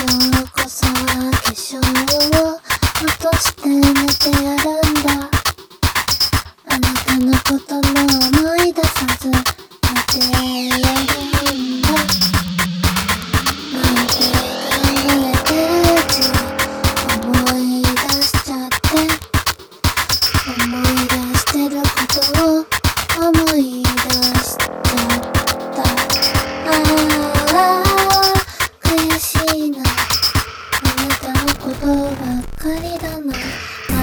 今日こそは化粧を落として寝てかりだな。あ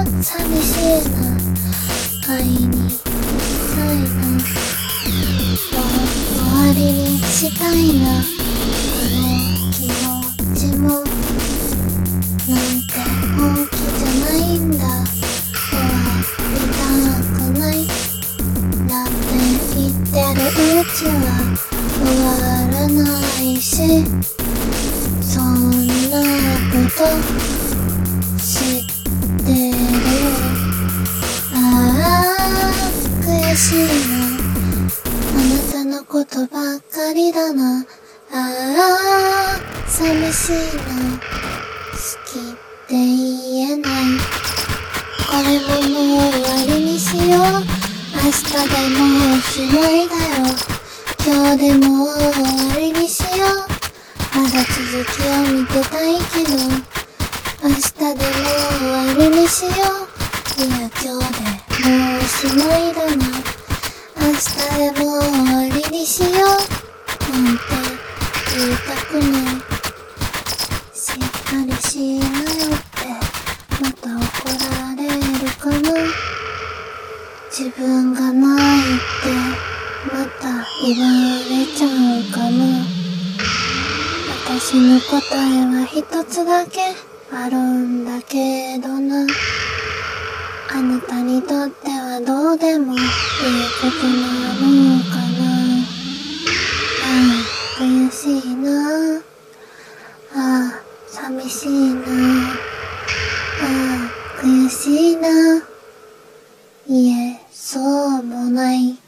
あ寂しいな。会いにしたいな。もう終わりにしたいな。この気持ちもなんて本気じゃないんだ終わりたくないな。んて言ってるうちは終わらないしそん知ってるああ悔しいなあなたのことばっかりだな。ああ寂しいな好きって言えない。これももう終わりにしよう。明日でもうおしまいだよ今日でも終わり続きを見てたいけど明日でもう終わりにしよう。いや今日でもうおしまい。だな明日でもう終わりにしよう。なんて言いたくない。しっかりしなよってまた怒られるかな自分がない。ってまた言われちゃうかな私の答えは一つだけあるんだけどな。あなたにとってはどうでもいいことなのかな。ああ悔しいな。ああ寂しいな。ああ悔しいな。いえそうもない。